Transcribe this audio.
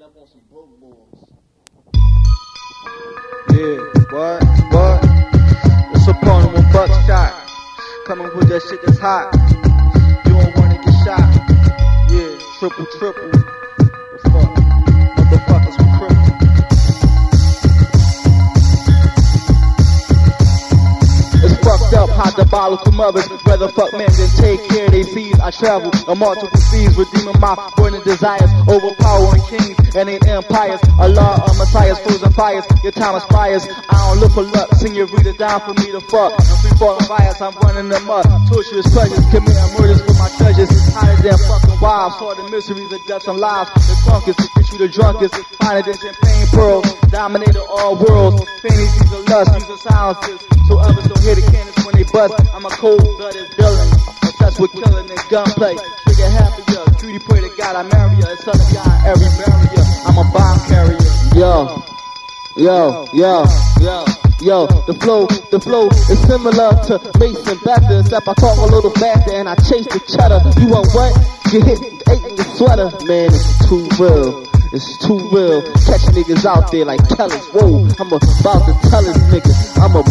end up on some broke boys. Yeah, what, what? It's a partner with buckshot. Coming with that shit that's hot. You don't wanna get shot. Yeah, triple, triple. The fuck? Diabolical mothers rather fuck men than take care of their seeds. I travel on multiple seas, redeeming my burning desires, overpowering kings and their empires. Allah of messiahs, frozen fires, your time expires. I don't look for luck, senorita down for me to fuck. I'm free falling fires, I'm running them up. Torturous pleasures, committing murders for my wives, saw the miseries of deaths and lives. The drunkest, bitch you the drunkest, finer than champagne pearls, dominated all worlds. Fantasies of lust, using silences, so others don't hear the cannons when they bust. I'm a cold-blooded villain, obsessed with killing and gunplay. Trigger happier, cutie pray to God I marry her. It's up beyond every barrier. I'm a bomb carrier. Yo, yo, yo, yo. Yo, the flow, the flow is similar to Mason Betha, except I talk a little faster and I chase the cheddar. You want what? Get hit, eight in your sweater. Man, it's too real. It's too real. Catch niggas out there like Kellis. Whoa, I'm about to tell this nigga. I'm a